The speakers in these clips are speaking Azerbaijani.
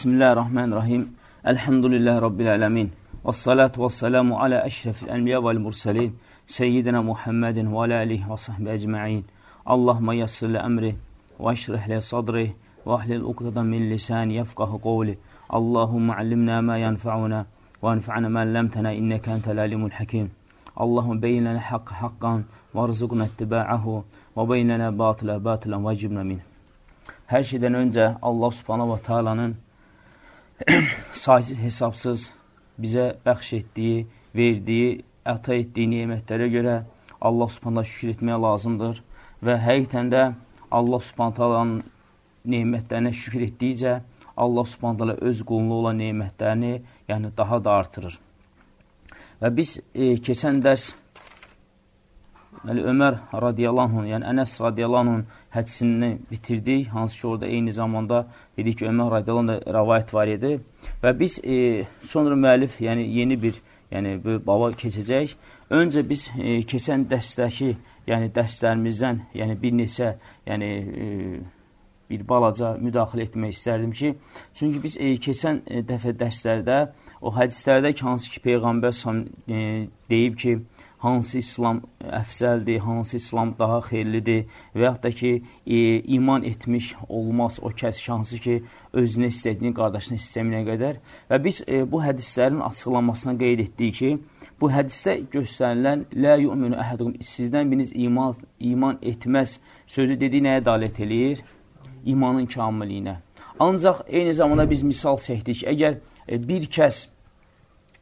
Bismillahirrahmanirrahim. Elhamdülillahi Rabbil alemin. Və salatu və selamu alə əşrəfil ənbiya vəl mursəlin. Seyyidina Muhammedin və alə alihi və sahbə əcma'in. Allahumma yassir li əmri və əşrih li sadri və ahlil uqdadan min lisani yafqahu qawli. Allahumma allimna ma yanfa'una və anfa'na ma ləmtənə innəkə entəl alimul hakim. Allahumma beyin lənə haqq haqqan və rzuqna ittiba'ahu və beyin lənə batılə batılan və cibnə min. Hər şeydən öncə Allah subhanahu wa ta'alanın saysız hesabsız bizə bəxş etdiyi, verdiyi, əta etdiyi nemətlərə görə Allah subhanahu şükür etməyə lazımdır və həqiqətən də Allah subhanahu nemətlərinə şükür etdikcə Allah subhanahu öz qulunu olan nemətlərini yəni daha da artırır. Və biz e, keçən dərs Deməli, Ömər radiyallahu anh, yəni Ənəs radiyallahu anh hədisini bitirdik, hansı ki, orada eyni zamanda dedik ki, Ömər radiyallahu anh rəvayət var idi. Və biz e, sonra müəllif, yəni yeni bir yəni, baba keçəcək. Öncə biz e, keçən dərsdəki, yəni dərslərimizdən, yəni bir neçə, yəni e, bir balaca müdaxilə etmək istərdim ki, çünki biz e, keçən e, dəfə dərslərdə o hədislərdə ki, hansı ki, Peyğəmbər e, deyib ki, hansı İslam əfsəldir, hansı İslam daha xeyirlidir və yaxud da ki, e, iman etmiş olmaz o kəs hansı ki, özünə istədiyini qardaşına istəməyinə qədər. Və biz e, bu hədislərin açıqlamasına qeyd etdik ki, bu hədisdə göstərilən lə yu'minu əhədum sizdən biriniz iman, iman etməz sözü dediyi nəyə dalət eləyir? İmanın kamilliyinə. Ancaq eyni zamanda biz misal çəkdik. Əgər e, bir kəs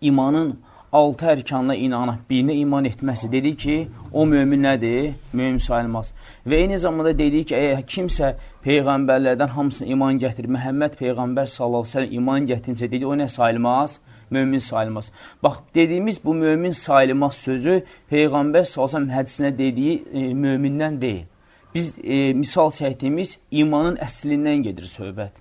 imanın altı ərkanına inanıb, birinə iman etməsi dedik ki, o mömin nədir? Mömin sayılmaz. Və eyni zamanda dedik ki, əgər kimsə Peyğəmbərlərdən hamısına iman gətirir, Məhəmməd Peyğəmbər sallallahu aleyhi iman gətirmişsə, dedik, o nə sayılmaz? Mömin sayılmaz. Bax, dediyimiz bu mömin sayılmaz sözü Peyğəmbər sallallahu aleyhi hədisinə dediyi e, mömindən deyil. Biz e, misal çəkdiyimiz imanın əslindən gedir söhbət.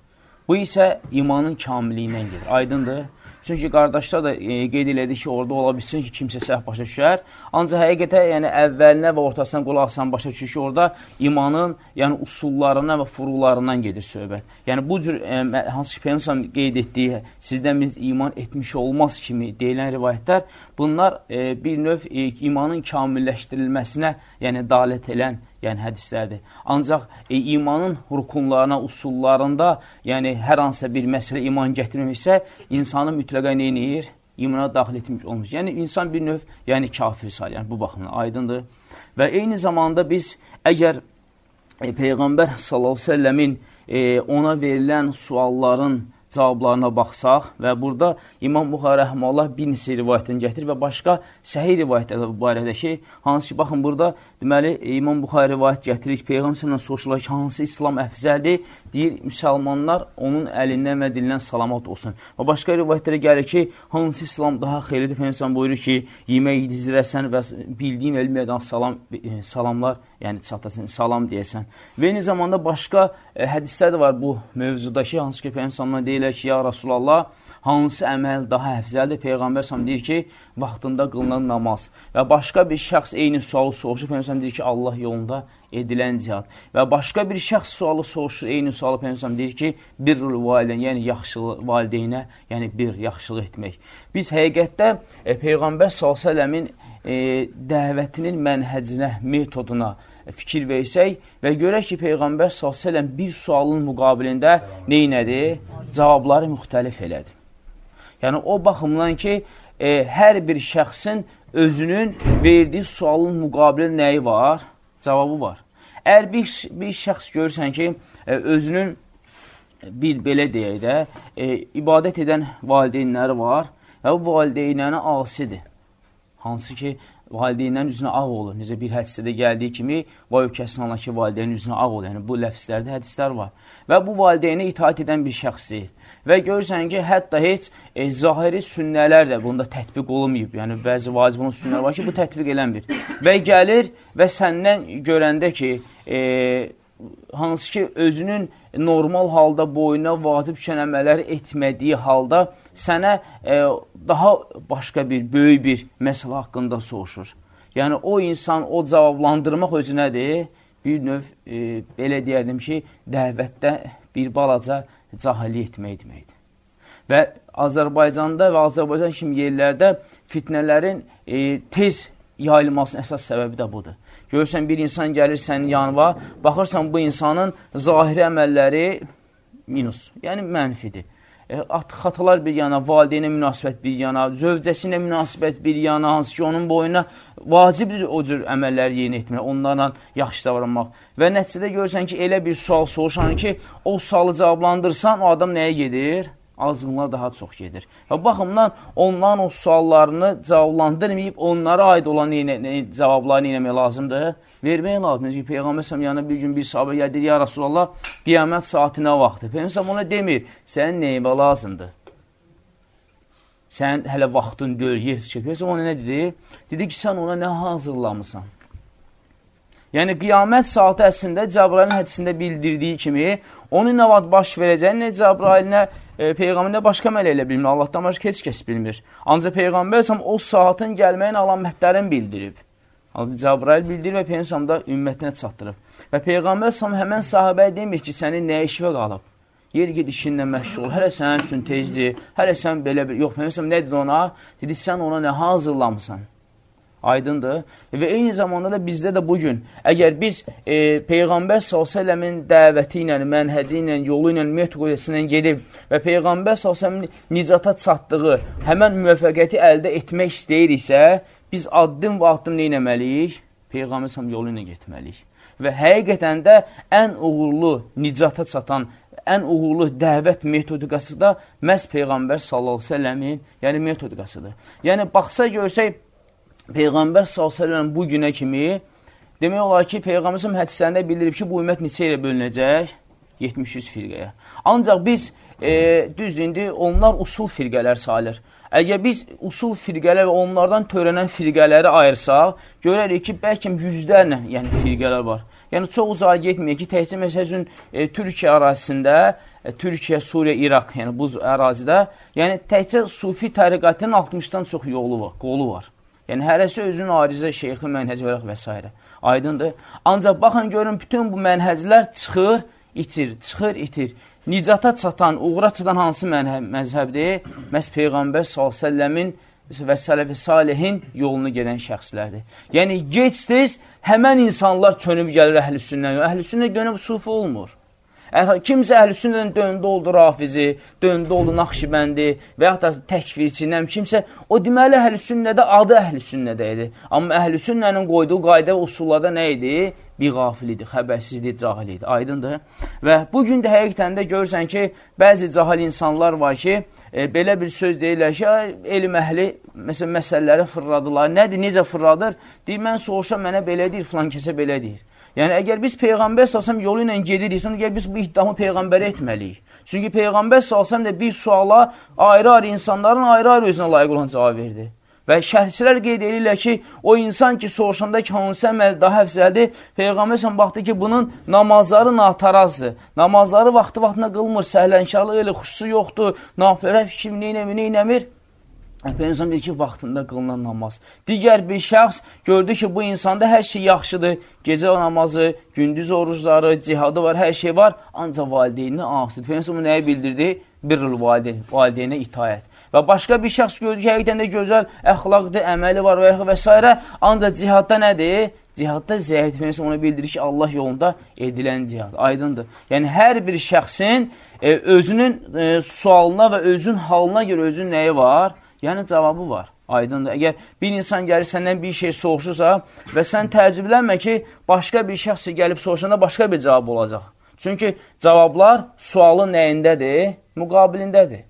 Bu isə imanın kamiliyindən gedir. Aydındır? Çünki qardaşlar da e, qeyd elədi ki, orada ola bilsin ki, kimsə səhv başa düşər. Ancaq həqiqətə, yəni əvvəlinə və ortasına qulaq asan başa düşür ki, orada imanın, yəni usullarından və furularından gedir söhbət. Yəni bu cür e, hansı ki, Peyğəmbər qeyd etdiyi sizdən biz iman etmiş olmaz kimi deyilən rivayətlər, bunlar e, bir növ e, imanın kamilləşdirilməsinə, yəni dalət edən yəni hədislərdir. Ancaq e, imanın rukunlarına, usullarında, yəni hər hansısa bir məsələ iman gətirməmişsə, insanı mütləqa neynir? İmana daxil etmiş olmuş. Yəni, insan bir növ, yəni kafir sayır, yəni bu baxımdan aydındır. Və eyni zamanda biz əgər e, Peyğəmbər s.ə.v-in e, ona verilən sualların cavablarına baxsaq və burada İmam Buxarə rəhməllah bir neçə rivayətini gətirir və başqa səhih rivayətlər barədə ki, hansı ki, baxın burada deməli İmam Buxarə rivayət gətirir ki, Peyğəmbər soruşurlar ki, hansı İslam əfzəldir? Deyir, müsəlmanlar onun əlindən və dilindən salamat olsun. Və başqa rivayətlərə gəlir ki, hansı İslam daha xeyirlidir? Peyğəmbər buyurur ki, yemək dizirəsən və bildiyin elmiyədən salam, e, salamlar, yəni çatasın, salam deyəsən. Və eyni zamanda başqa ə, e, hədislər də var bu mövzudakı, hansı ki, Peyğəmbər deyirlər ki, ya Rasulallah, hansı əməl daha əfzəldir? Peyğəmbər səhəm deyir ki, vaxtında qılınan namaz. Və başqa bir şəxs eyni sualı soruşur, Peyğəmbər deyir ki, Allah yolunda edilən cihad. Və başqa bir şəxs sualı soruşur, eyni sualı Peyğəmbər deyir ki, birrül valideyn, yəni yaxşılıq valideynə, yəni bir yaxşılıq etmək. Biz həqiqətdə e, Peyğəmbər s.ə.v-in e, dəvətinin mənhəcinə, metoduna fikir versək və görək ki, Peyğəmbər s.ə.v bir sualın müqabilində neynədir? Cavabları müxtəlif elədi. Yəni, o baxımdan ki, e, hər bir şəxsin özünün verdiyi sualın müqabilində nəyi var? Cavabı var. Əgər bir, bir şəxs görürsən ki, e, özünün bir belə deyək də, e, ibadət edən valideynləri var və bu valideynlərinə asidir. Hansı ki, valideynlərin üzünə ağ olur. Necə bir hədisdə gəldiyi kimi, vay o kəsin Allah ki, valideynin üzünə ağ olur. Yəni, bu ləfslərdə hədislər var. Və bu valideynə itaat edən bir şəxs deyil. Və görürsən ki, hətta heç e, zahiri sünnələr də bunda tətbiq olunmayıb. Yəni, bəzi vacib olan sünnələr var ki, bu tətbiq eləmir. Və gəlir və səndən görəndə ki, e, hansı ki, özünün normal halda boyuna vacib şənəmələr etmədiyi halda sənə e, daha başqa bir, böyük bir məsələ haqqında soruşur. Yəni, o insan, o cavablandırmaq özü nədir? Bir növ, e, belə deyərdim ki, dəvətdə bir balaca cahillik etmək deməkdir. Və Azərbaycanda və Azərbaycan kimi yerlərdə fitnələrin e, tez yayılmasının əsas səbəbi də budur. Görürsən, bir insan gəlir sənin yanına, baxırsan bu insanın zahiri əməlləri minus, yəni mənfidir. E, xatalar bir yana, valideynə münasibət bir yana, zövcəsinə münasibət bir yana, hansı ki, onun boyuna vacibdir o cür əməlləri yerinə etmək, onlarla yaxşı davranmaq. Və nəticədə görürsən ki, elə bir sual soruşan ki, o sualı cavablandırsan, o adam nəyə gedir? Azğınlar daha çox gedir. Və baxımdan onların o suallarını cavablandırmayıb, onlara aid olan cavablarını eləmək lazımdır. Vermək lazımdır ki, Peyğəmbər səhəm yanına bir gün bir sahabə gəlir, ya Rasulallah, qiyamət saati nə vaxtdır? Peyğəmbər səhəm ona demir, sənin neyimə lazımdır? Sən hələ vaxtın deyil, yer çəkir. Peyğəmbər ona nə dedi? Dedi ki, sən ona nə hazırlamısan? Yəni, qiyamət saati əslində Cəbrailin hədisində bildirdiyi kimi, onun nə vaxt baş verəcəyini, nə Cəbrailinə e, Peyğəmbərdə başqa mələklə bilmir, Allahdan başqa heç kəs bilmir. Ancaq Peyğəmbər səhəm o saatın gəlməyin alamətlərini bildirib. Cəbrail bildirir və Peyğəmbər da ümmətinə çatdırıb. Və Peyğəmbər səhəm həmən sahabəyə demir ki, sənin nə işvə qalıb? Yer ged işinlə məşğul, hələ sənin üçün tezdir, hələ sən belə bir... Yox, Peyğəmbər nə dedi ona? Dedi, sən ona nə hazırlamısan? Aydındır. Və eyni zamanda da bizdə də bugün, əgər biz e, Peyğəmbər s.ə.v-in dəvəti ilə, mənhəci ilə, yolu ilə, metodisi ilə gedib və Peyğəmbər s.ə.v-in nicata çatdığı həmən müvəffəqiyyəti əldə etmək istəyiriksə, biz addım və addım nə eləməliyik? Peyğəmbər s.ə.v yolu ilə getməliyik. Və həqiqətən də ən uğurlu nicata çatan, ən uğurlu dəvət metodikası da məhz Peyğəmbər s.ə.v-in yəni metodikasıdır. Yəni, baxsa görsək, Peyğəmbər s.ə.v bu günə kimi demək olar ki, Peyğəmbər hədislərində bildirib ki, bu ümmət neçə ilə bölünəcək? 70-100 firqəyə. Ancaq biz, e, düz indi, onlar usul firqələr sayılır. Əgər biz usul firqələr və onlardan törənən firqələri ayırsaq, görərik ki, bəlkə yüzlərlə yəni, firqələr var. Yəni, çox uzağa getməyək ki, təhsil məsələn e, Türkiyə ərazisində, e, Türkiyə, Suriyə, İraq, yəni bu ərazidə, yəni təkcə sufi təriqətinin 60-dan çox yolu var, qolu var. Yəni, hərəsi özünün arizə, şeyxi, mənhəc və və s. Aydındır. Ancaq baxın, görün, bütün bu mənhəclər çıxır, itir, çıxır, itir. Nicata çatan, uğra çatan hansı məzhəbdir? Məhz Peyğəmbər s.ə.v-in və sələf-i salihin yolunu gedən şəxslərdir. Yəni, gec-tez həmən insanlar çönüb gəlir əhlüsündən. Əhlüsündən dönüb sufi olmur. Kimsə əhlüsünnədən döndü oldu rafizi, döndü oldu naxşibəndi və yaxud da təkvirçinəm kimsə, o deməli əhlüsünnədə adı əhlüsünnədə idi. Amma əhlüsünnənin qoyduğu qayda usullarda nə idi? Bir qafil idi, xəbərsizdir, cahil idi. Aydındır. Və bugün də həqiqətən də görürsən ki, bəzi cahil insanlar var ki, e, belə bir söz deyirlər ki, elm əhli məsələn, məsələləri fırladılar. Nədir, necə fırladır? Deyir, mən soğuşa mənə belə deyir, filan kəsə belə deyir. Yəni, əgər biz Peyğəmbər s.ə.v yolu ilə gedirik, sonra gəl biz bu iddiamı Peyğəmbərə etməliyik. Çünki Peyğəmbər s.ə.v də bir suala ayrı-ayrı insanların ayrı-ayrı özünə layiq olan cavab verdi. Və şərhçilər qeyd edirlər ki, o insan ki, soruşanda ki, hansı əməl daha əfzəldir, Peyğəmbər sən baxdı ki, bunun namazları natarazdır. Namazları vaxtı-vaxtına qılmır, səhlənkarlıq elə xüsusu yoxdur, nafilərə fikrim neynəmir, neynəmir. Peyğəmbər deyir ki, vaxtında qılınan namaz. Digər bir şəxs gördü ki, bu insanda hər şey yaxşıdır. Gecə namazı, gündüz orucları, cihadı var, hər şey var. Ancaq valideyni ağsıdır. Peyğəmbər nəyə bildirdi? Birrül valideyn, valideynə itayət. Və başqa bir şəxs gördü ki, həqiqətən də gözəl əxlaqdır, əməli var və, və s. Ancaq cihadda nədir? Cihadda zəif Peyğəmbər onu bildirir ki, Allah yolunda edilən cihad. Aydındır. Yəni, hər bir şəxsin e, özünün e, sualına və özün halına görə özün nəyi var? Yəni cavabı var. Aydındır. Əgər bir insan gəlir səndən bir şey soruşursa və sən təəccüblənmə ki, başqa bir şəxs gəlib soruşanda başqa bir cavab olacaq. Çünki cavablar sualın nəyindədir? Müqabilindədir.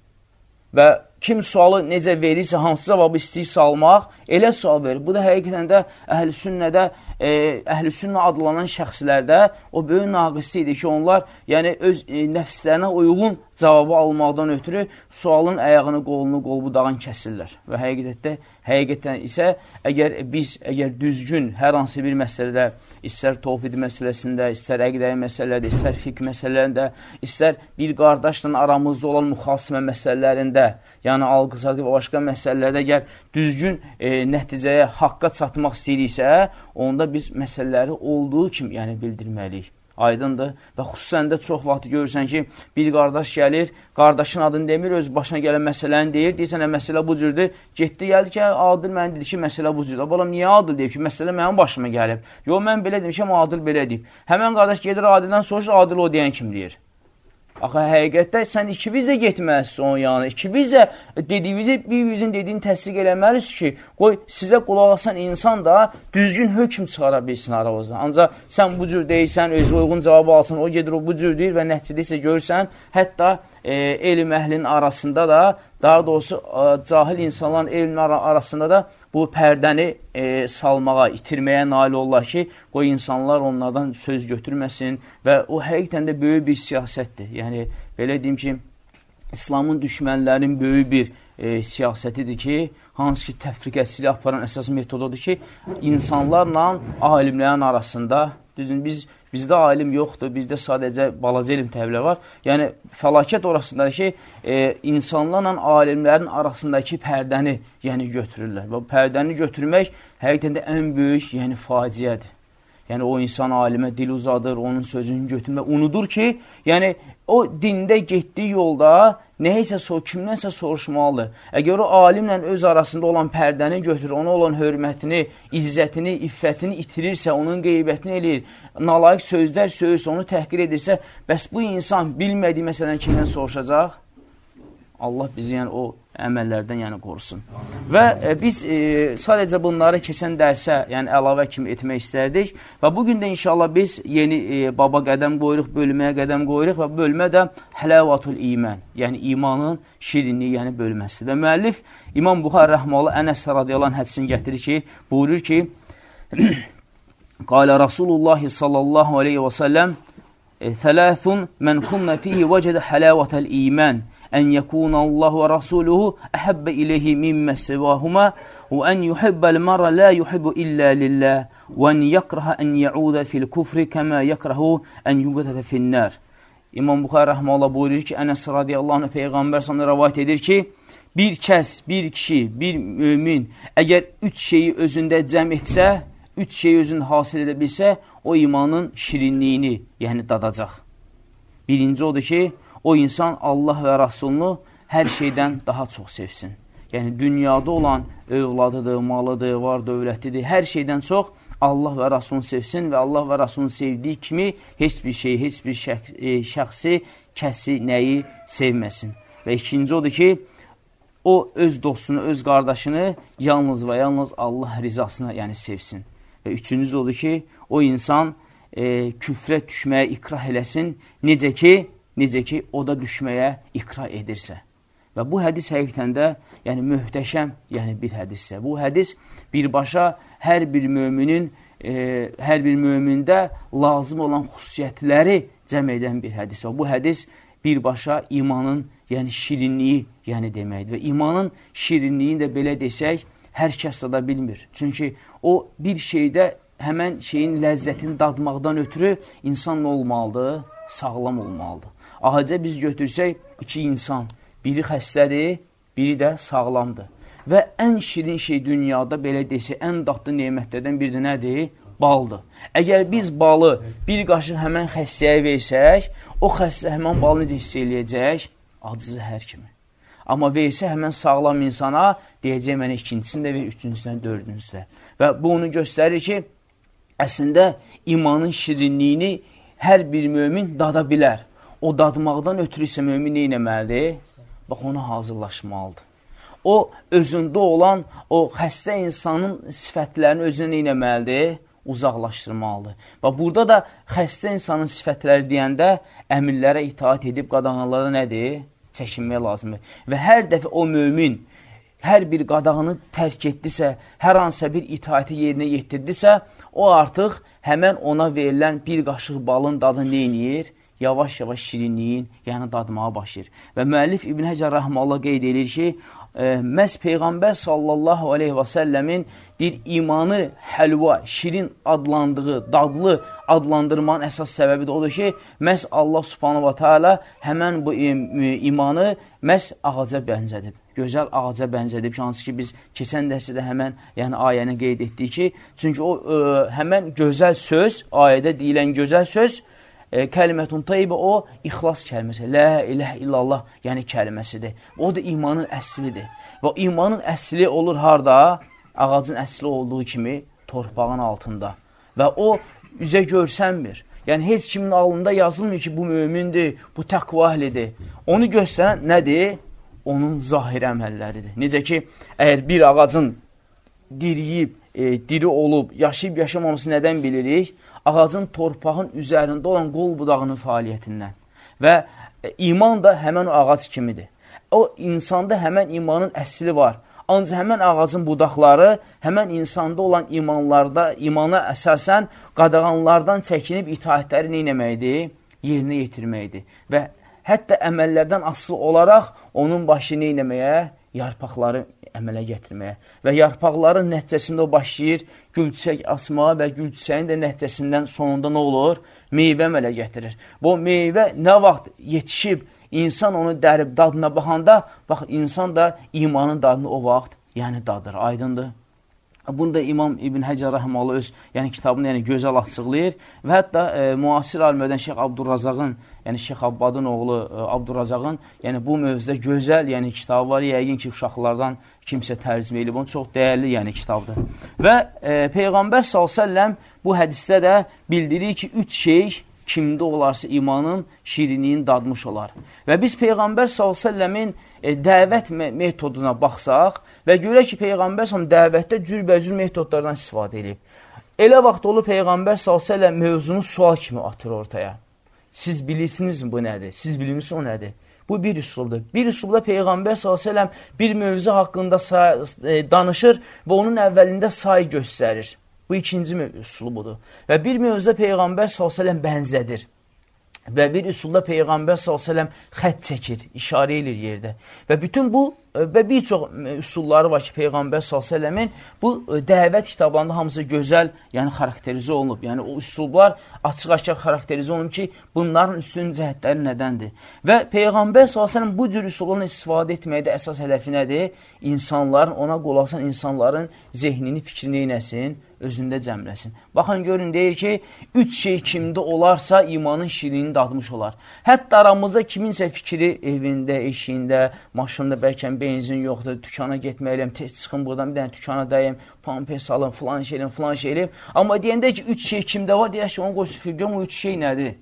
Və kim sualı necə verirsə, hansı cavabı istəyirsə almaq, elə sual verir. Bu da həqiqətən də əhl-i sünnədə e, əhl-i sünnə adlanan şəxslərdə o böyük naqisi idi ki, onlar yəni öz e, nəfslərinə uyğun cavabı almaqdan ötürü sualın əyağını, qolunu, qolbudağın kəsirlər. Və həqiqətdə, həqiqətən isə əgər biz əgər düzgün hər hansı bir məsələdə istər tovhid məsələsində, istər əqdəyi məsələlərdə, istər fiqh məsələlərində, istər bir qardaşla aramızda olan müxasimə məsələlərində, yəni alqı-satqı və başqa məsələlərdə əgər düzgün e, nəticəyə, haqqa çatmaq istəyiriksə, onda biz məsələləri olduğu kimi yəni bildirməliyik. Aydındır. Və xüsusən də çox vaxt görürsən ki, bir qardaş gəlir, qardaşın adını demir, öz başına gələn məsələni deyir, deyirsən, məsələ bu cürdür. Getdi, gəldi ki, Adil mənə dedi ki, məsələ bu cürdür. Balam, niyə Adil deyib ki, məsələ mənim başıma gəlib? Yox, mən belə demişəm, Adil belə deyib. Həmən qardaş gedir Adildən soruşur, Adil o deyən kim deyir? Axı, həqiqətdə sən iki vizə getməlisin onun yanına. İki vizə dediyinizi, bir-birinizin dediyini təsdiq eləməlisiniz ki, qoy sizə qulaq asan insan da düzgün hökm çıxara bilsin aranızda. Ancaq sən bu cür deyirsən, özü uyğun cavabı alsın, o gedir o bu cür deyir və nəticədə isə görürsən, hətta e, elm əhlinin arasında da, daha doğrusu e, cahil insanların elmin arasında da bu pərdəni e, salmağa, itirməyə nail olurlar ki, qoy insanlar onlardan söz götürməsin və o həqiqətən də böyük bir siyasətdir. Yəni, belə deyim ki, İslamın düşmənlərin böyük bir e, siyasətidir ki, hansı ki, təfriqəçiliyi aparan əsas metodudur ki, insanlarla alimlərin arasında, düzün, biz Bizdə alim yoxdur, bizdə sadəcə balaca elm təhvili var. Yəni, fəlakət orasındadır ki, e, insanlarla alimlərin arasındakı pərdəni yəni, götürürlər. Və pərdəni götürmək həqiqətən də ən böyük yəni, faciədir. Yəni, o insan alimə dil uzadır, onun sözünü götürmək, unudur ki, yəni, o dində getdiyi yolda nəyisə so kimdənsə soruşmalıdır. Əgər o alimlə öz arasında olan pərdəni götürür, ona olan hörmətini, izzətini, iffətini itirirsə, onun qeybətini eləyir, nalayiq sözlər söyürsə, onu təhqir edirsə, bəs bu insan bilmədiyi məsələn kimdən soruşacaq? Allah bizi yəni o əməllərdən yəni qorusun. Və e, biz e, sadəcə bunları keçən dərsə, yəni əlavə kimi etmək istərdik və bu gün də inşallah biz yeni e, baba qədəm qoyuruq, bölməyə qədəm qoyuruq və bölmə də hələvatul iman, yəni imanın şirinliyi, yəni bölməsi. Və müəllif İmam Buxar rəhməli Ənəs radiyallahu hədisini gətirir ki, buyurur ki, Qalə Rasulullah sallallahu aleyhi və səlləm Thələthun mən kunna fihi vəcədə hələvətəl iman ən yəkunallahu və rasuluhu əhəbbə ileyhi mimmə sivahuma və ən yuhibbəl mara la yuhibbu illə lillah və ən yəkraha ən yəudə fil kufri kəmə yəkrahu ən yubətəfə finnər. İmam Buxar rəhmələ buyurur ki, Ənəs radiyallahu anh Peyğəmbər sana rəvayət edir ki, bir kəs, bir kişi, bir mümin əgər üç şeyi özündə cəm etsə, üç şeyi özündə hasil edə bilsə, o imanın şirinliyini, yəni dadacaq. Birinci odur ki, o insan Allah və Rasulunu hər şeydən daha çox sevsin. Yəni, dünyada olan övladıdır, malıdır, var dövlətidir, hər şeydən çox Allah və Rasulunu sevsin və Allah və Rasulunu sevdiyi kimi heç bir şey, heç bir şəx e, şəxsi, kəsi, nəyi sevməsin. Və ikinci odur ki, o öz dostunu, öz qardaşını yalnız və yalnız Allah rizasına yəni sevsin. Və üçüncü odur ki, o insan e, küfrə düşməyə ikrah eləsin, necə ki, necə ki, o da düşməyə iqra edirsə. Və bu hədis həqiqətən də yəni, möhtəşəm yəni, bir hədissə. Bu hədis birbaşa hər bir möminin, e, hər bir mömində lazım olan xüsusiyyətləri cəm edən bir hədis. Və bu hədis birbaşa imanın yəni, şirinliyi yəni, deməkdir. Və imanın şirinliyini də belə desək, hər kəs da bilmir. Çünki o bir şeydə həmən şeyin ləzzətini dadmaqdan ötürü insan olmalıdır? Sağlam olmalıdır. Ahacə biz götürsək, iki insan, biri xəstədir, biri də sağlamdır. Və ən şirin şey dünyada belə desə, ən dadlı neymətlərdən biri nədir? Baldır. Əgər biz balı bir qaşıq həmən xəstəyə versək, o xəstə həmən balı necə hiss eləyəcək? Acızı hər kimi. Amma versə həmən sağlam insana, deyəcək mənə ikincisini də ver, üçüncüsünə, dördüncüsünə. Və bu onu göstərir ki, əslində imanın şirinliyini hər bir mömin dada bilər o dadmaqdan ötürü isə mömin neynəməlidir? Bax, ona hazırlaşmalıdır. O, özündə olan o xəstə insanın sifətlərini özünə neynəməlidir? Uzaqlaşdırmalıdır. Və burada da xəstə insanın sifətləri deyəndə əmirlərə itaat edib qadağanlara nədir? Çəkinmək lazımdır. Və hər dəfə o mömin hər bir qadağını tərk etdisə, hər hansısa bir itaəti yerinə yetirdisə, o artıq həmən ona verilən bir qaşıq balın dadını neyniyir? Yavaş-yavaş şirinliyin, yəni dadmağa başlayır. Və müəllif İbn Həcər Rəhmallah qeyd edir ki, e, məhz Peyğəmbər sallallahu aleyhi və səlləmin deyir, imanı həlva, şirin adlandığı, dadlı adlandırmanın əsas səbəbi də odur ki, məhz Allah subhanahu wa ta'ala həmən bu imanı məhz ağaca bənzədib. Gözəl ağaca bənzədib ki, hansı ki, biz keçən dərsdə həmən yəni, ayəni qeyd etdik ki, çünki o ə, e, həmən gözəl söz, ayədə deyilən gözəl söz, e, kəlimətun tayyibə o ixlas kəlməsi, lə iləh illallah, yəni kəlməsidir. O da imanın əslidir. Və imanın əsli olur harda? Ağacın əsli olduğu kimi torpağın altında. Və o üzə görsənmir. Yəni, heç kimin alında yazılmır ki, bu mümindir, bu təqva əhlidir. Onu göstərən nədir? Onun zahir əməlləridir. Necə ki, əgər bir ağacın diriyib, e, diri olub, yaşayıb yaşamaması nədən bilirik? Ağacın torpağın üzərində olan qol budağının fəaliyyətindən. Və e, iman da həmən o ağac kimidir. O insanda həmən imanın əsli var. Ancaq həmən ağacın budaqları həmən insanda olan imanlarda, imana əsasən qadağanlardan çəkinib itaətləri neynəməkdir? Yerinə yetirməkdir. Və hətta əməllərdən asılı olaraq onun başı neynəməyə? Yarpaqları əmələ gətirməyə. Və yarpaqların nəticəsində o başlayır gülçək asmağa və gülçəyin də nəticəsindən sonunda nə olur? Meyvə əmələ gətirir. Bu meyvə nə vaxt yetişib, insan onu dərib dadına baxanda, bax, insan da imanın dadını o vaxt, yəni dadır, aydındır. Bunu da İmam İbn Həcər Rəhmalı öz yəni, kitabını yəni, gözəl açıqlayır və hətta e, müasir alimlərdən Şeyx Abdurrazağın, yəni Şeyx Abbadın oğlu e, Abdurrazağın yəni, bu mövzuda gözəl yəni, kitabı var. Yəqin ki, uşaqlardan kimsə tərcümə edib, onu çox dəyərli yəni, kitabdır. Və e, Peyğəmbər s.ə.v bu hədisdə də bildirir ki, üç şey kimdə olarsa imanın şirinliyin dadmış olar. Və biz Peyğəmbər s.ə.v-in e, dəvət metoduna baxsaq və görək ki, Peyğəmbər s.ə.v dəvətdə cürbəcür metodlardan istifadə edib. Elə vaxt olur Peyğəmbər s.ə.v mövzunu sual kimi atır ortaya. Siz bilirsinizmi bu nədir? Siz bilirsiniz o nədir? Bu bir üslubdur. Bir üslubda Peyğəmbər s.ə.v bir mövzu haqqında e, danışır və onun əvvəlində say göstərir. Bu ikinci üslubudur. Və bir mövzuda Peyğəmbər s.ə.v bənzədir. Və bir üsulda Peyğəmbər s.ə.v xət çəkir, işarə edir yerdə. Və bütün bu və bir çox üsulları var ki, Peyğəmbər s.ə.v-in bu dəvət kitablarında hamısı gözəl, yəni xarakterizə olunub. Yəni o üsullar açıq-aşkar xarakterizə olunub ki, bunların üstün cəhətləri nədəndir? Və Peyğəmbər s.ə.v bu cür üsullarla istifadə etməkdə əsas hədəfi nədir? İnsanların, ona qulasan insanların zehnini, fikrini neynəsin? özündə cəmləsin. Baxın, görün, deyir ki, üç şey kimdə olarsa imanın şirinini dadmış olar. Hətta aramızda kiminsə fikri evində, eşiyində, maşında bəlkə benzin yoxdur, tükana getməliyəm, tez çıxın buradan bir dənə tükana dəyim, pampes alın, filan şeylin, filan şeylin. Amma deyəndə ki, üç şey kimdə var, deyək ki, onu qoysun fikri, o üç şey nədir?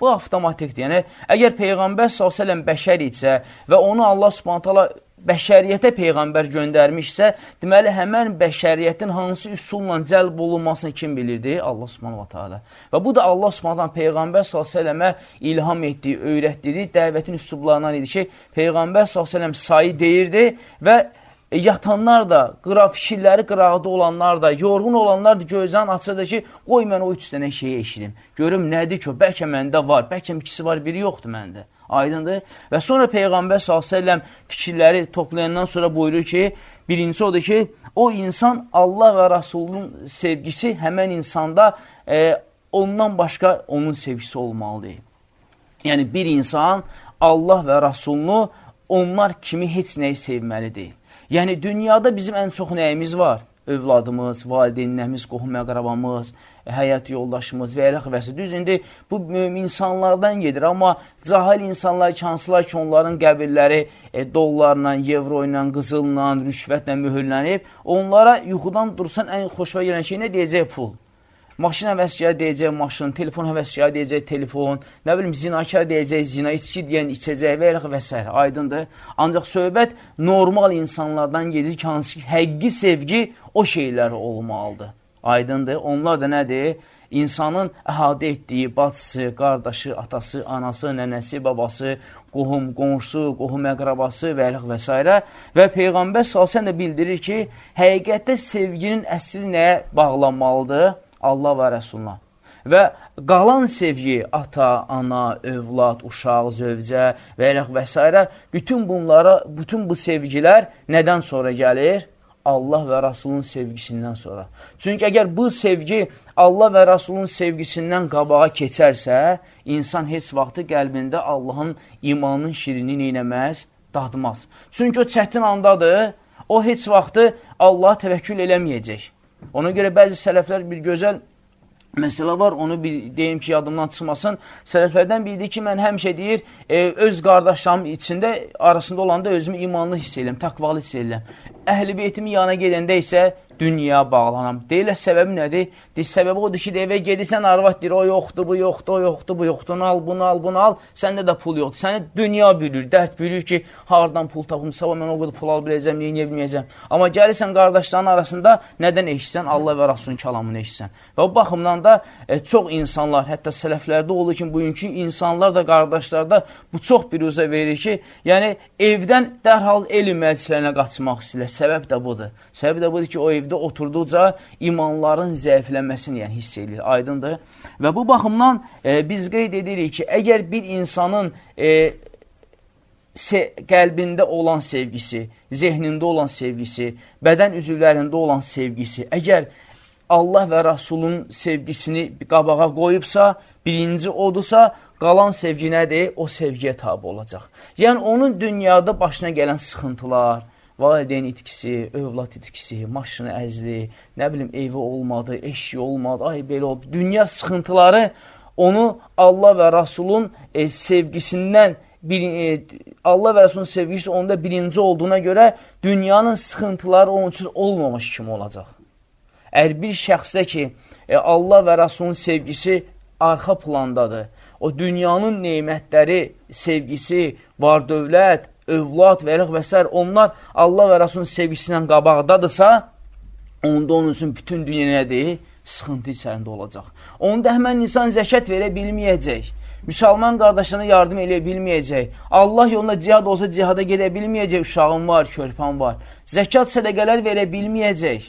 Bu avtomatikdir. Yəni, əgər Peyğəmbər s.ə.v bəşər etsə və onu Allah subhanətələ bəşəriyyətə Peyğəmbər göndərmişsə, deməli, həmən bəşəriyyətin hansı üsulla cəlb olunmasını kim bilirdi? Allah subhanahu wa ta'ala. Və bu da Allah subhanahu Peyğəmbər s.ə.və ilham etdiyi, öyrətdiyi dəvətin üslublarından idi ki, Peyğəmbər s.ə.v sayı deyirdi və yatanlar da, qıra, fikirləri qırağda olanlar da, yorğun olanlar da gözdən açırdı ki, qoy mən o üç dənə şeyi eşidim. Görüm nədir ki, bəlkə məndə var, bəlkə ikisi var, biri yoxdur məndə. Aydındır. Və sonra Peyğəmbər s.ə.v fikirləri toplayandan sonra buyurur ki, birincisi odur ki, o insan Allah və Rasulunun sevgisi həmən insanda e, ondan başqa onun sevgisi olmalıdır. Yəni, bir insan Allah və Rasulunu onlar kimi heç nəyi sevməlidir. Yəni, dünyada bizim ən çox nəyimiz var? Övladımız, valideynlərimiz, qohum əqrabamız, həyat yoldaşımız və eləx vəsə. Düz, indi bu insanlardan gedir, amma cahil insanlar ki, hansılar ki, onların qəbirləri e, dollarla, evro ilə, qızılla, rüşvətlə mühürlənib, onlara yuxudan dursan ən xoşva gələn şey nə deyəcək pul? Maşın həvəsgərə deyəcək maşın, telefon həvəsgərə deyəcək telefon, nə bilim, zinakar deyəcək zina, içki deyən içəcək və eləx və s. Aydındır. Ancaq söhbət normal insanlardan gedir ki, hansı ki, həqqi sevgi o şeylər olmalıdır. Aydındır. Onlar da nədir? İnsanın əhadə etdiyi bacısı, qardaşı, atası, anası, nənəsi, babası, qohum, qonşusu, qohum əqrabası və eləq və s. Və Peyğəmbər salsən də bildirir ki, həqiqətdə sevginin əsli nəyə bağlanmalıdır? Allah və Rəsuluna. Və qalan sevgi, ata, ana, övlad, uşaq, zövcə və eləq və s. bütün bunlara, bütün bu sevgilər nədən sonra gəlir? Allah və Rasulun sevgisindən sonra. Çünki əgər bu sevgi Allah və Rasulun sevgisindən qabağa keçərsə, insan heç vaxtı qəlbində Allahın imanın şirini neynəməz, dadmaz. Çünki o çətin andadır, o heç vaxtı Allah təvəkkül eləməyəcək. Ona görə bəzi sələflər bir gözəl məsələ var, onu bir, deyim ki, yadımdan çıxmasın. Sələflərdən biridir ki, mən həmişə deyir, e, öz qardaşlarım içində, arasında olanda özümü imanlı hiss edirəm, takvalı hiss edirəm. Əhl-i beytimin yanına gedəndə isə dünyaya bağlanam. Deyirlər, səbəbi nədir? Deyir, səbəbi odur ki, evə gedirsən, arvad deyir, o yoxdur, bu yoxdur, o yoxdur, bu yoxdur, bunu al, bunu al, bunu al, səndə də pul yoxdur. Səni dünya bürür, dərd bürür ki, hardan pul tapım, sabah mən o qədər pul al biləcəm, yeyə bilməyəcəm. Amma gəlirsən qardaşların arasında nədən eşitsən? Allah və Rasulun kəlamını eşitsən. Və o baxımdan da e, çox insanlar, hətta sələflərdə olur ki, bugünkü insanlar da qardaşlarda bu çox bir üzə verir ki, yəni evdən dərhal elm məclislərinə qaçmaq istəyirlər. Səbəb də budur. Səbəb də budur ki, o evdə evdə oturduqca imanların zəiflənməsini yəni, hiss edir, aydındır. Və bu baxımdan e, biz qeyd edirik ki, əgər bir insanın e, qəlbində olan sevgisi, zehnində olan sevgisi, bədən üzvlərində olan sevgisi, əgər Allah və Rasulun sevgisini qabağa qoyubsa, birinci odursa, qalan sevgi nədir? O sevgiyə tabi olacaq. Yəni, onun dünyada başına gələn sıxıntılar, valideyn itkisi, övlad itkisi, maşını əzli, nə bilim, evi olmadı, eşyi olmadı, ay belə oldu. Dünya sıxıntıları onu Allah və Rasulun e, sevgisindən bir, e, Allah və Rasulun sevgisi onda birinci olduğuna görə dünyanın sıxıntıları onun üçün olmamış kimi olacaq. Əgər bir şəxsdə ki, e, Allah və Rasulun sevgisi arxa plandadır, o dünyanın neymətləri, sevgisi, var dövlət, övlad, vəliq və s. onlar Allah və Rasulun sevgisindən qabaqdadırsa, onda onun üçün bütün dünya nədir? Sıxıntı içərisində olacaq. Onda həmən insan zəşət verə bilməyəcək. Müsəlman qardaşına yardım eləyə bilməyəcək. Allah yolunda cihad olsa cihada gedə bilməyəcək. Uşağım var, körpəm var. Zəkat sədəqələr verə bilməyəcək.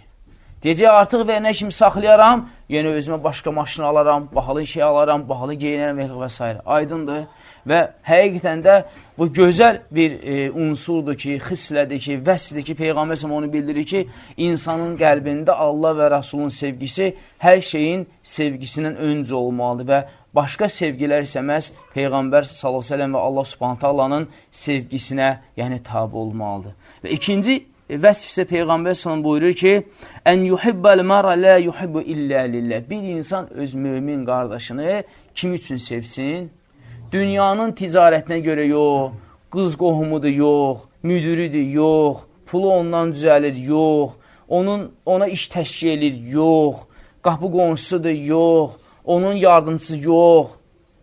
Deyəcək, artıq və nə kimi saxlayaram, yenə özümə başqa maşın alaram, bahalı şey alaram, bahalı geyinərəm və s. Aydındır. Və həqiqətən də bu gözəl bir e, unsurdur ki, xislədir ki, vəsfdir ki, Peyğəmbər səhəm onu bildirir ki, insanın qəlbində Allah və Rasulun sevgisi hər şeyin sevgisindən öncə olmalıdır və başqa sevgilər isə məhz Peyğəmbər s.ə.v və Allah subhantallanın sevgisinə, yəni tabi olmalıdır. Və ikinci vəsf isə Peyğəmbər s.ə.v buyurur ki, Ən yuhibbəl mərə lə yuhibbu illə lillə. Bir insan öz mümin qardaşını kim üçün sevsin? Dünyanın ticarətinə görə yox, qız qohumudur, yox, müdürüdür, yox, pulu ondan düzəlir, yox, onun ona iş təşkil edir, yox, qapı qonşusudur, yox, onun yardımcısı yox,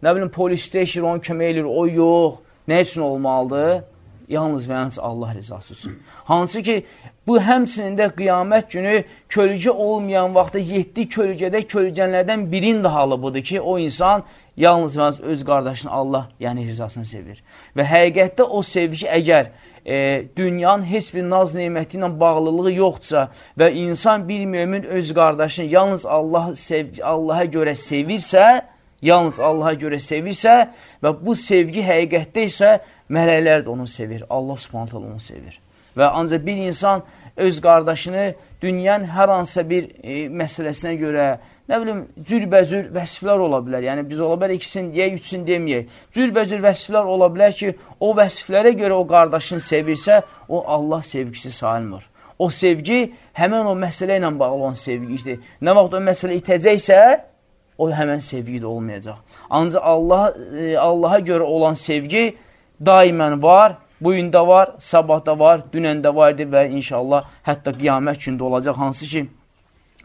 nə bilim, polisdə işir, onun kömək edir, o yox, nə üçün olmalıdır? Yalnız və yalnız Allah rizası üçün. Hansı ki, bu həmçinin də qiyamət günü kölgə olmayan vaxtda 7 kölgədə kölgənlərdən birinin də halı budur ki, o insan yalnız və yalnız öz qardaşını Allah, yəni rizasını sevir. Və həqiqətdə o sevgi əgər e, dünyanın heç bir naz neyməti ilə bağlılığı yoxdursa və insan bir mümin öz qardaşını yalnız Allah Allaha görə sevirsə, yalnız Allaha görə sevirsə və bu sevgi həqiqətdə isə mələklər də onu sevir, Allah subhanətlə onu sevir. Və ancaq bir insan öz qardaşını dünyanın hər hansısa bir e, məsələsinə görə, nə bilim, cürbəcür vəsiflər ola bilər. Yəni, biz ola bilər ikisini deyək, üçsün deməyək. Cürbəcür vəsiflər ola bilər ki, o vəsiflərə görə o qardaşını sevirsə, o Allah sevgisi sayılmır. O sevgi həmən o məsələ ilə bağlı olan sevgidir. Nə vaxt o məsələ itəcəksə, o həmən sevgi də olmayacaq. Ancaq Allah, e, Allaha görə olan sevgi daimən var, bu gün də var, sabah da var, dünən də var idi və inşallah hətta qiyamət gündə olacaq. Hansı ki,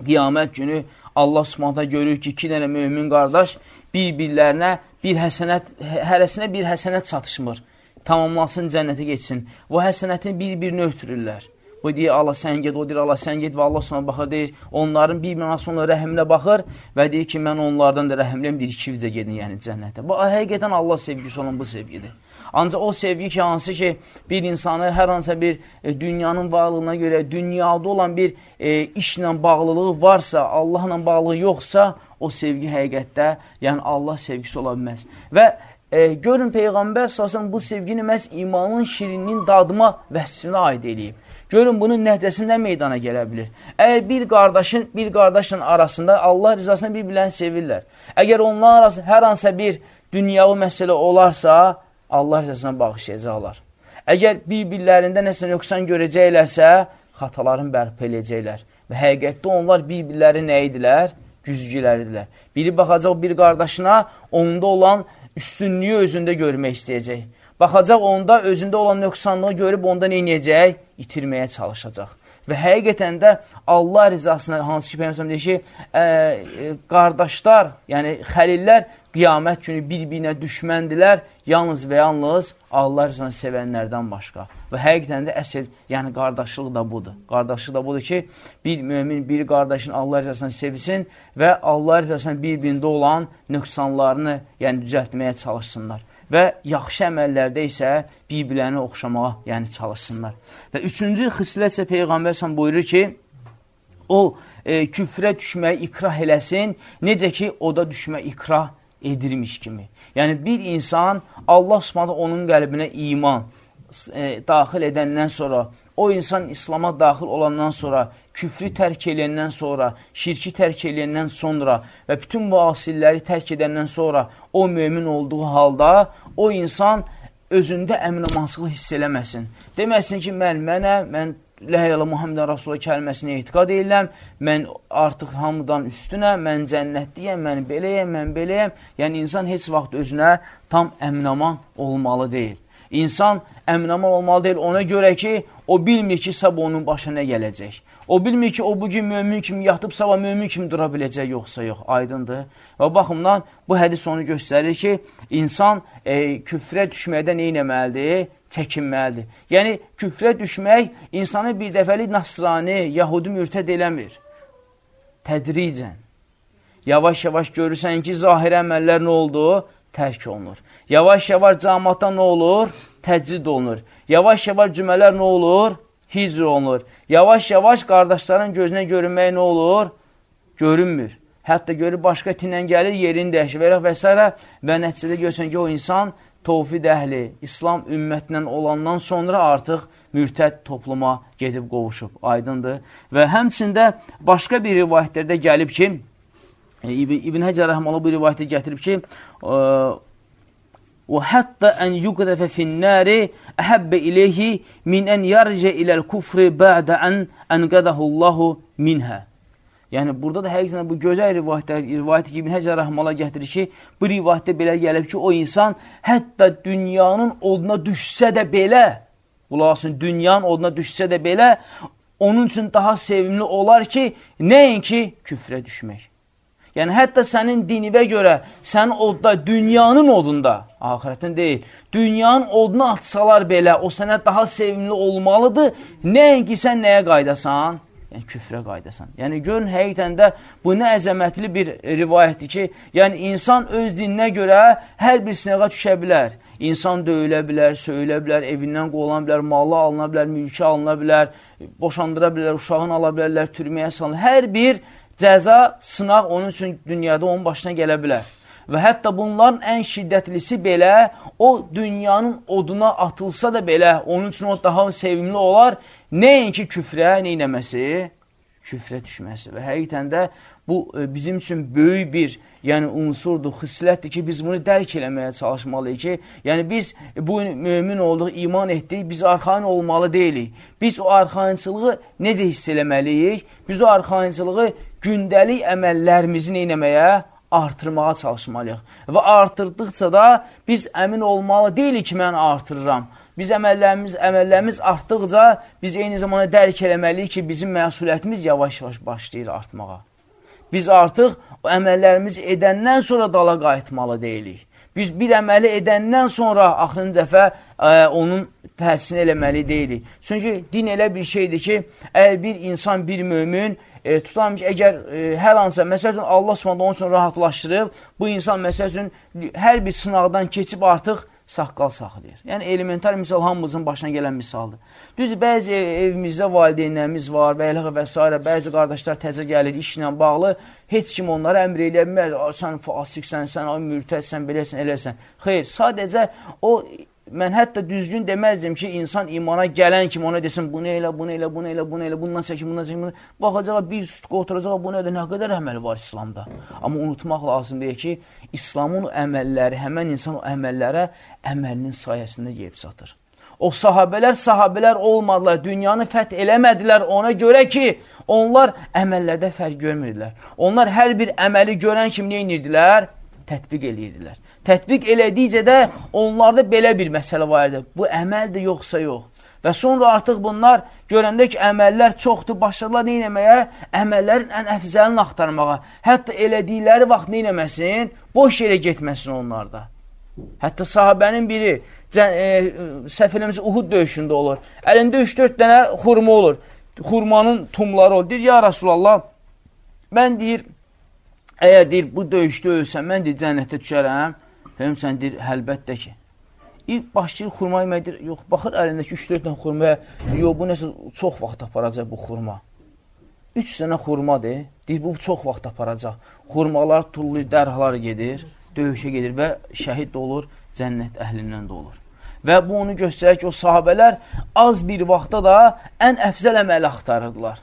qiyamət günü Allah subhanətə görür ki, iki dənə mümin qardaş bir-birlərinə bir həsənət, hərəsinə bir həsənət çatışmır. Tamamlansın, cənnətə geçsin. Bu həsənətin bir-birini ötürürlər. Bu deyir, Allah sən get, o deyir, Allah sən get və Allah sonra baxır, deyir, onların bir-birinə sonra rəhimlə baxır və deyir ki, mən onlardan da rəhimliyəm, bir iki vizə gedin, yəni cənnətə. Bu, həqiqətən Allah sevgisi olan bu sevgidir. Ancaq o sevgi ki, hansı ki, bir insanı hər hansısa bir e, dünyanın varlığına görə, dünyada olan bir e, işlə bağlılığı varsa, Allahla bağlılığı yoxsa, o sevgi həqiqətdə, yəni Allah sevgisi ola bilməz. Və e, görün, Peyğəmbər səsən bu sevgini məhz imanın şirinin dadıma vəsfinə aid eləyib. Görün, bunun nəhdəsində meydana gələ bilir. Əgər bir qardaşın, bir qardaşın arasında Allah rizasını bir-birlərini sevirlər. Əgər onlar arasında hər hansısa bir dünyavi məsələ olarsa, Allah rəzasına bağışlayacaqlar. Əgər bir-birlərində nəsə nöqsan görəcəklərsə, xataların bərpa eləyəcəklər. Və həqiqətdə onlar bir-birləri nə idilər? güzgüləridirlər. Biri baxacaq bir qardaşına, onda olan üstünlüyü özündə görmək istəyəcək. Baxacaq onda özündə olan nöqsanlığı görüb onda nə edəcək? İtirməyə çalışacaq. Və həqiqətən də Allah rizasına, hansı ki, Peyyəmsəm deyir ki, ə, ə, qardaşlar, yəni xəlillər qiyamət günü bir-birinə düşməndilər, yalnız və yalnız Allah rizasını sevənlərdən başqa. Və həqiqətən də əsl, yəni qardaşlıq da budur. Qardaşlıq da budur ki, bir mümin bir qardaşın Allah rizasını sevsin və Allah rizasının bir-birində olan nöqsanlarını yəni düzəltməyə çalışsınlar və yaxşı əməllərdə isə bir-birlərini oxşamağa, yəni çalışsınlar. Və üçüncü xislət isə Peyğəmbər sən buyurur ki, o e, küfrə düşməyi ikrah eləsin, necə ki, o da düşmə ikrah edirmiş kimi. Yəni, bir insan Allah subhanə onun qəlbinə iman e, daxil edəndən sonra, o insan İslama daxil olandan sonra, küfrü tərk eləyəndən sonra, şirki tərk eləyəndən sonra və bütün bu asilləri tərk edəndən sonra o mömin olduğu halda o insan özündə əminamansıqlı hiss eləməsin. Deməsin ki, mən mənə, mən Lə ilə Muhammedən Rasulullah kəlməsinə etiqad edirəm, mən artıq hamıdan üstünəm, mən cənnətliyəm, mən beləyəm, mən beləyəm. Yəni, insan heç vaxt özünə tam əminaman olmalı deyil. İnsan əminaman olmalı deyil ona görə ki, o bilmir ki, sabah onun başına nə gələcək. O bilmir ki, o bugün mömin kimi yatıb, sabah mömin kimi dura biləcək, yoxsa yox, aydındır. Və baxımdan bu hədis onu göstərir ki, insan e, küfrə düşməkdən neynəməlidir? Çəkinməlidir. Yəni, küfrə düşmək insanı bir dəfəli nasrani, yahudi mürtəd eləmir. Tədricən. Yavaş-yavaş görürsən ki, zahir əməllər nə oldu? Tərk olunur. Yavaş-yavaş camatda nə olur? Təcrid olunur. Yavaş-yavaş cümələr nə olur? Hicr olunur. Yavaş-yavaş qardaşların gözünə görünmək nə olur? Görünmür. Hətta görür başqa tinlə gəlir, yerini dəyişir və, və s. Və nəticədə görsən ki, o insan tovfid əhli, İslam ümmətindən olandan sonra artıq mürtəd topluma gedib qovuşub. Aydındır. Və həmçində başqa bir rivayətlərdə gəlib ki, İbn, Həcər Rəhmələ bu rivayəti gətirib ki, və hətta ən yuqdəfə finnəri əhəbbə ileyhi min ən yarcə iləl kufri bədə ən ənqədəhullahu minhə. Yəni, burada da həqiqətən bu gözəl rivayətdə, rivayət kimi Həcər Rəhmala gətirir ki, bu rivayətdə belə gəlib ki, o insan hətta dünyanın oduna düşsə də belə, qulaq olsun, dünyanın oduna düşsə də belə, onun üçün daha sevimli olar ki, nəinki küfrə düşmək. Yəni, hətta sənin dinivə görə, sən odda, dünyanın odunda, ahirətin deyil, dünyanın oduna atsalar belə, o sənə daha sevimli olmalıdır, nəinki sən nəyə qaydasan? Yəni, küfrə qaydasan. Yəni, görün, həqiqətən də bu nə əzəmətli bir rivayətdir ki, yəni, insan öz dininə görə hər bir sinəqa düşə bilər. İnsan döyülə bilər, söylə bilər, evindən qolan bilər, malı alına bilər, mülki alına bilər, boşandıra bilər, uşağını ala bilərlər, türməyə salınır. Hər bir cəza, sınaq onun üçün dünyada onun başına gələ bilər. Və hətta bunların ən şiddətlisi belə, o dünyanın oduna atılsa da belə, onun üçün o daha sevimli olar, nəinki küfrə, neynəməsi? Küfrə düşməsi. Və həqiqətən də bu e, bizim üçün böyük bir yəni unsurdur, xislətdir ki, biz bunu dərk eləməyə çalışmalıyıq ki, yəni biz bu mömin olduq, iman etdik, biz arxain olmalı deyilik. Biz o arxainçılığı necə hiss eləməliyik? Biz o arxainçılığı gündəlik əməllərimizi neynəməyə? Artırmağa çalışmalıyıq. Və artırdıqca da biz əmin olmalı deyilik ki, mən artırıram. Biz əməllərimiz, əməllərimiz artdıqca biz eyni zamanda dərk eləməliyik ki, bizim məsuliyyətimiz yavaş-yavaş başlayır artmağa. Biz artıq o əməllərimiz edəndən sonra dala qayıtmalı deyilik. Biz bir əməli edəndən sonra axırıncı dəfə ə, onun təhsini eləməli deyilik. Çünki din elə bir şeydir ki, əgər bir insan, bir mömin e, tutam ki, əgər e, hər hansısa, məsəl üçün, Allah subhanədə onun üçün rahatlaşdırıb, bu insan, məsəl üçün, hər bir sınaqdan keçib artıq saqqal saxlayır. Yəni, elementar misal hamımızın başına gələn misaldır. Düzdür, bəzi evimizdə valideynlərimiz var və eləqə və s. Bəzi qardaşlar təzə gəlir, işlə bağlı, heç kim onlara əmr eləməz, sən fasiksən, sən mürtədsən, beləsən, eləsən. Xeyr, sadəcə o mən hətta düzgün deməzdim ki, insan imana gələn kimi ona desin, bunu elə, bunu elə, bunu elə, bunu elə, bundan çəkin, bundan çəkin, bundan... baxacaqa bir sütqa oturacaqa, bu nədir, nə qədər əməl var İslamda. Amma unutmaq lazımdır ki, İslamın əməlləri, həmən insan o əməllərə əməlinin sayəsində yeyib satır. O sahabələr sahabələr olmadılar, dünyanı fəth eləmədilər ona görə ki, onlar əməllərdə fərq görmürdülər. Onlar hər bir əməli görən kimi neynirdilər? Tətbiq eləyirdilər. Tətbiq elədikcə də onlarda belə bir məsələ var idi. Bu əməldir yoxsa yox. Və sonra artıq bunlar görəndə ki, əməllər çoxdur, başladılar neynəməyə? Əməllərin ən əfzəlini axtarmağa. Hətta elədikləri vaxt neynəməsin? Boş yerə getməsin onlarda. Hətta sahabənin biri e, səhv eləmiş Uhud döyüşündə olur. Əlində 3-4 dənə xurma olur. Xurmanın tumları olur. Deyir, ya Rasulallah, mən deyir, əgər deyir, bu döyüşdə ölsəm, mən deyir, cənnətə düşərəm. Peyğəmbər deyir, həlbəttə ki. İlk başlayır xurma yemək, deyir, yox, baxır əlindəki 3-4 dənə xurmaya, yox, bu nəsə çox vaxt aparacaq bu xurma. 3 dənə xurmadır, deyir, bu çox vaxt aparacaq. Xurmalar tullayır, dərhalar gedir döyüşə gedir və şəhid də olur, cənnət əhlindən də olur. Və bu onu göstərir ki, o sahabələr az bir vaxtda da ən əfzəl əməli axtarırdılar.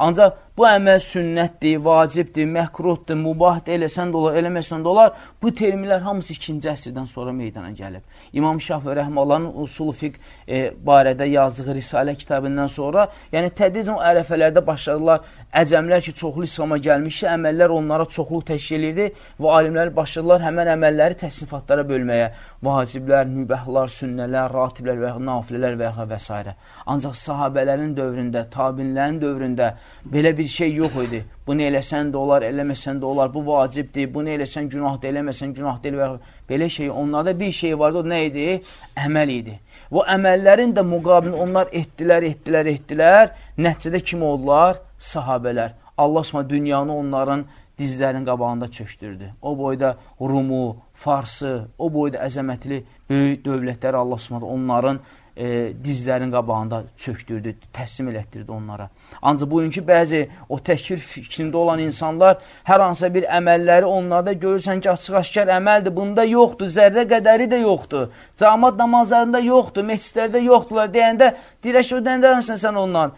Ancaq bu əməl sünnətdir, vacibdir, məhkrutdur, mubahdır, eləsən də olar, eləməsən də olar. Bu terminlər hamısı ikinci əsrdən sonra meydana gəlib. İmam Şafi Rəhmalların usul fiq e, barədə yazdığı Risalə kitabından sonra, yəni tədricən o ərəfələrdə başladılar əcəmlər ki, çoxlu İslama gəlmişdi, əməllər onlara çoxluq təşkil edirdi və alimlər başladılar həmən əməlləri təsnifatlara bölməyə. Vaciblər, mübəhlar, sünnələr, ratiblər və nafilələr və, və s. Ancaq sahabələrin dövründə, tabinlərin dövründə belə bir şey yox idi. Bunu eləsən də olar, eləməsən də olar, bu vacibdir, bunu eləsən günah da, eləməsən günah deyil və belə şey. Onlarda bir şey vardı, o nə idi? Əməl idi. Bu əməllərin də müqabilini onlar etdilər, etdilər, etdilər. Nəticədə kim oldular? Sahabələr. Allah s.ə. dünyanı onların dizlərinin qabağında çöktürdü. O boyda Rumu, Farsı, o boyda əzəmətli böyük dövlətləri Allah s.ə. onların e, dizlərin qabağında çöktürdü, təslim elətdirdi onlara. Ancaq bugünkü bəzi o təkvir fikrində olan insanlar hər hansısa bir əməlləri onlarda görürsən ki, açıq-aşkar əməldir, bunda yoxdur, zərrə qədəri də yoxdur, camat namazlarında yoxdur, meçidlərdə yoxdurlar deyəndə, dirək o dəndərsən sən ondan,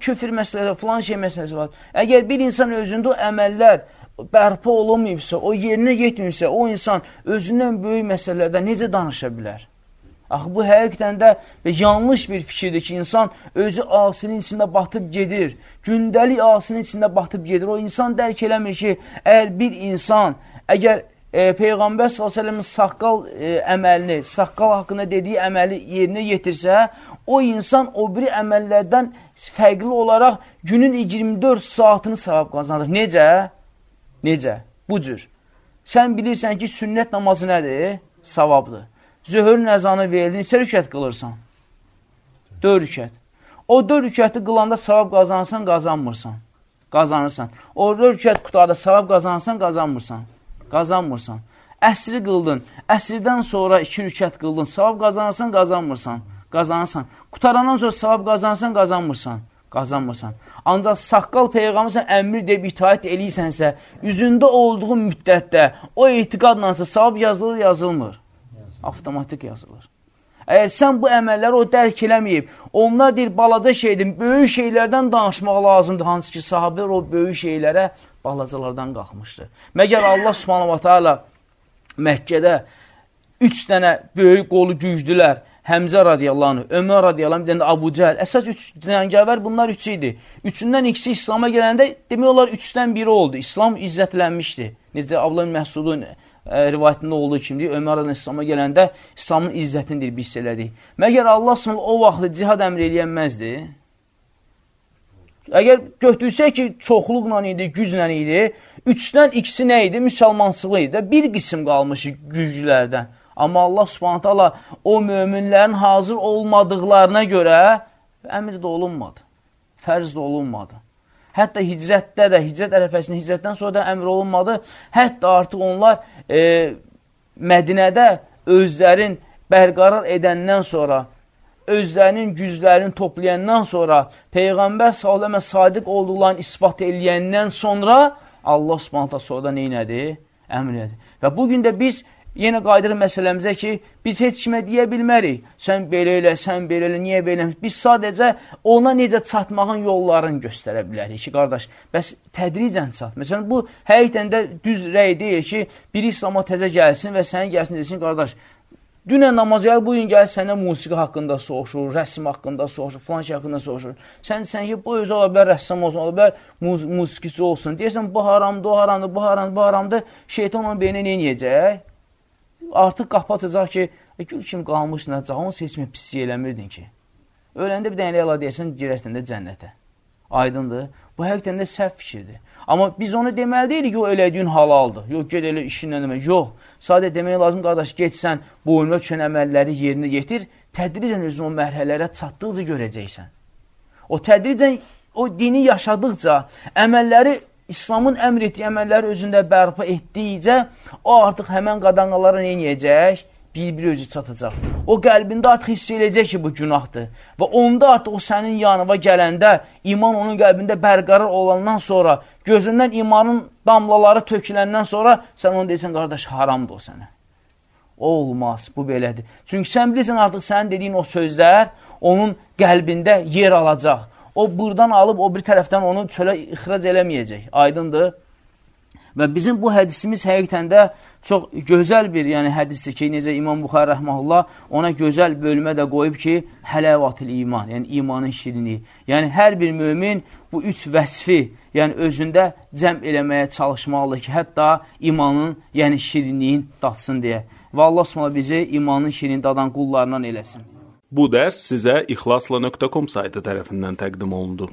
küfür məsələsi, filan şey məsələsi var. Əgər bir insan özündə o əməllər bərpa olunmayıbsa, o yerinə yetmirsə, o insan özündən böyük məsələlərdə necə danışa bilər? Axı, bu həqiqdən də yanlış bir fikirdir ki, insan özü asinin içində batıb gedir. Gündəlik asinin içində batıb gedir. O insan dərk eləmir ki, əgər bir insan, əgər e, Peyğəmbər s.ə.v-in saqqal e, əməlini, saqqal haqqında dediyi əməli yerinə yetirsə, o insan o biri əməllərdən fərqli olaraq günün 24 saatını savab qazanır. Necə? Necə? Bu cür. Sən bilirsən ki, sünnət namazı nədir? Savabdır zöhrün əzanı verilir, neçə rükət qılırsan? Dörd rükət. O dörd rükəti qılanda savab qazanırsan, qazanmırsan. Qazanırsan. O dörd rükət qutarda savab qazanırsan, qazanmırsan. Qazanmırsan. Əsri qıldın. Əsrdən sonra iki rükət qıldın. Savab qazanırsan, qazanmırsan. Qazanırsan. Qutarandan sonra savab qazanırsan, qazanmırsan. Qazanmırsan. Ancaq saqqal Peyğəmbər əmr deyib itaət eləyirsənsə, üzündə olduğu müddətdə o etiqadlansa savab yazılır, yazılmır avtomatik yazılır. Əgər sən bu əməlləri o dərk eləməyib, onlar deyir, balaca şeydir, böyük şeylərdən danışmaq lazımdır, hansı ki, sahabələr o böyük şeylərə balacalardan qalxmışdır. Məgər Allah subhanahu wa ta'ala Məkkədə üç dənə böyük qolu gücdülər, Həmzə radiyallahu anh, Ömər radiyallahu anh, bir dənə Abu Cəhəl. Əsas üç cəngəvər bunlar üçü idi. Üçündən ikisi İslama gələndə demək olar üçdən biri oldu. İslam izzətlənmişdi. Necə Abla Məhsudun rivayətində olduğu kimi Ömər adın İslam'a gələndə İslamın izzətini deyir, biz elədik. Məgər Allah sonra o vaxtı cihad əmr eləyənməzdi? Əgər götürsək ki, çoxluqla idi, güclə idi, üçdən ikisi nə idi? Müsəlmansılı idi. Bir qism qalmış güclülərdən. Amma Allah subhanət hala o möminlərin hazır olmadıqlarına görə əmr də olunmadı. Fərz də olunmadı. Hətta hicrətdə də, hicrət ərəfəsində, hicrətdən sonra da əmr olunmadı. Hətta artıq onlar e, Mədinədə özlərin bərqarar edəndən sonra, özlərinin güclərini toplayandan sonra, Peyğəmbər s.ə.və sadiq olduqlarını ispat eləyəndən sonra Allah subhanətə sonra da neynədi? Əmr edir. Və bugün də biz Yenə qayıdırıq məsələmizə ki, biz heç kimə deyə bilmərik, sən belə elə, sən belə elə, niyə belə Biz sadəcə ona necə çatmağın yollarını göstərə bilərik ki, qardaş, bəs tədricən çat. Məsələn, bu həqiqətən də düz rəy deyil ki, biri İslama təzə gəlsin və sənin gəlsin desin, qardaş, Dünən namaz gəl, bugün gəl sənə musiqi haqqında soruşur, rəsm haqqında soruşur, filan şey haqqında soruşur. Sən sən ki, bu özü ola bilər rəssam olsun, ola bilər muz musiqiçi olsun. Deyirsən, bu haramdır, o haramdır, bu haramdır, bu haramdır. Şeytan onun beyninə nə edəcək? Artıq qapı açacaq ki, gül kimi qalmış necə, onu seçmə pislik eləmirdin ki. Öləndə bir dənə əla deyəsən, girərsən də cənnətə. Aydındır. Bu həqiqətən də səhv fikirdir. Amma biz onu deməli deyilik ki, o elədiyin halaldır. Yox, ged elə işinlə demək. Yox. Sadə demək lazım, qardaş, getsən, boynuna düşən əməlləri yerinə yetir, tədricən özün o mərhələlərə çatdıqca görəcəksən. O tədricən, o dini yaşadıqca, əməlləri, İslamın əmr etdiyi əməlləri özündə bərpa etdikcə, o artıq həmən qadanqalara nə inəyəcək? bir-bir özü çatacaq. O qəlbində artıq hiss eləyəcək ki, bu günahdır. Və onda artıq o sənin yanıva gələndə, iman onun qəlbində bərqərar olandan sonra, gözündən imanın damlaları töküləndən sonra, sən onu deyirsən, qardaş, haramdır o sənə. O olmaz, bu belədir. Çünki sən bilirsən artıq sənin dediyin o sözlər onun qəlbində yer alacaq. O buradan alıb o bir tərəfdən onu çölə ixrac eləməyəcək. Aydındır? Və bizim bu hədisimiz həqiqətən də çox gözəl bir yəni hədisdir ki, necə İmam Buxar rəhməhullah ona gözəl bölmə də qoyub ki, hələvatil iman, yəni imanın şirinliyi. Yəni hər bir mömin bu üç vəsfi, yəni özündə cəm eləməyə çalışmalıdır ki, hətta imanın, yəni şirinliyin datsın deyə. Və Allah Subhanahu bizi imanın şirin dadan qullarından eləsin. Bu dərs sizə ixlasla.com saytı tərəfindən təqdim olundu.